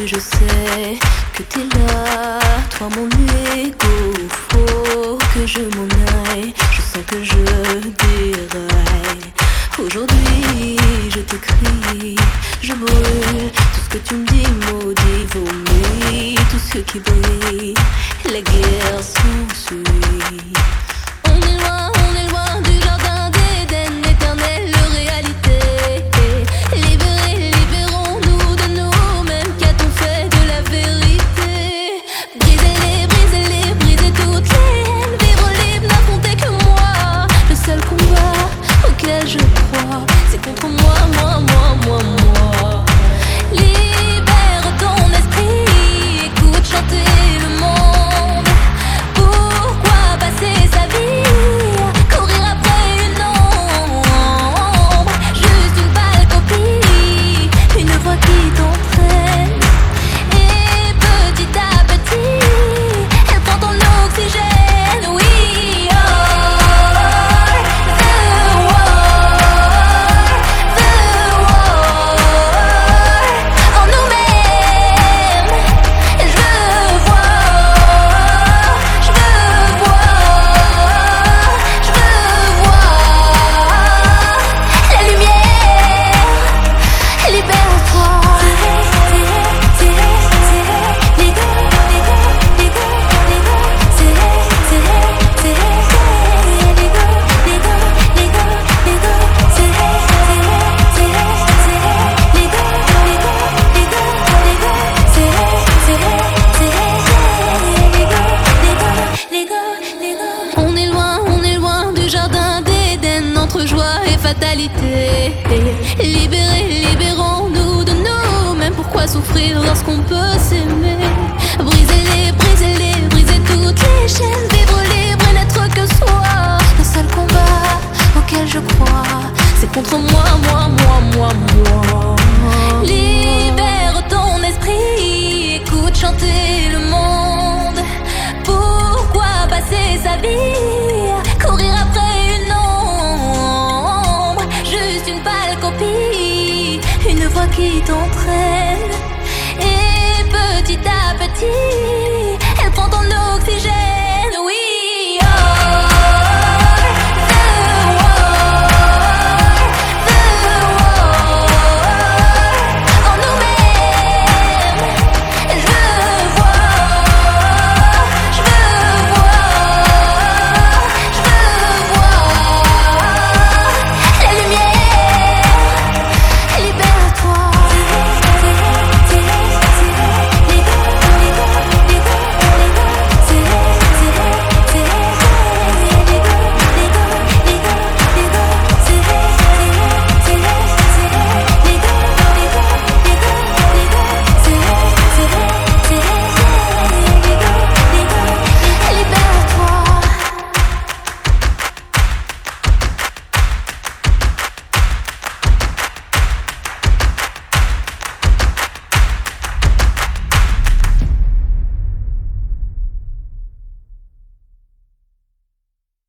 que je sais que t'es là, toi mon égo. Faut que je m'en aille, je sens que je déraille. Aujourd'hui, je t'écris, je brûle tout ce que tu me dis, maudit, vomi, tout ce qui brille, la guerre sous c'est contre moi, moi, fatalité. Libérons-nous de nous. Même pourquoi souffrir lorsqu'on peut s'aimer? Brisez-les, brisez-les, brisez toutes les chaînes. Vivre libre et n'être que soi. Le seul combat auquel je crois, c'est contre moi, moi, moi, moi, moi. Libère ton esprit, écoute chanter qui t'entraîne. Et petit à petit